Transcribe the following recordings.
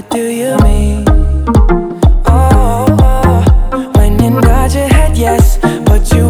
What do you mean? Oh, oh, oh. when you nod your head yes, but you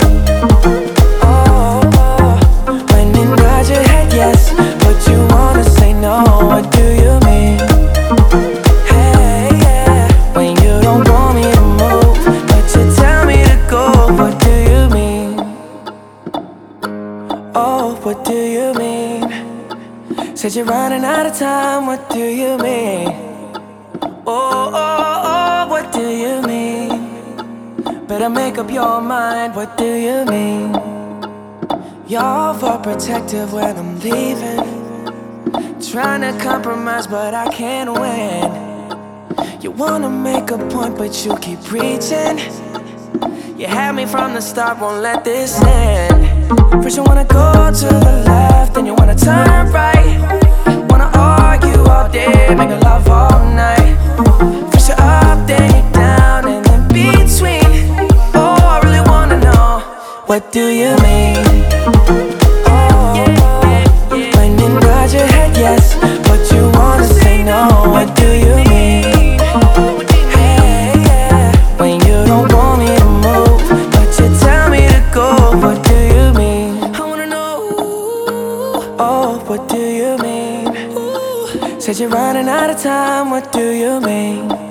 Oh, oh, when you nod your head yes, but you wanna say no. What do you mean? Hey, when you don't want me to move, but you tell me to go. What do you mean? Oh, what do you mean? Said you're running out of time. What do you mean? Oh, oh, Better make up your mind. What do you mean? You're overprotective when I'm leaving. Trying to compromise, but I can't win. You wanna make a point, but you keep preaching. You had me from the start, won't let this end. First, you wanna go to the left, then you wanna turn right. Wanna argue all day, make love what do you mean? Oh, when nod your head yes, but you wanna say no. What do you mean? Hey, yeah, when you don't want me to move, but you tell me to go. What do you mean? I wanna know. Oh, what do you mean? Said you're running out of time. What do you mean?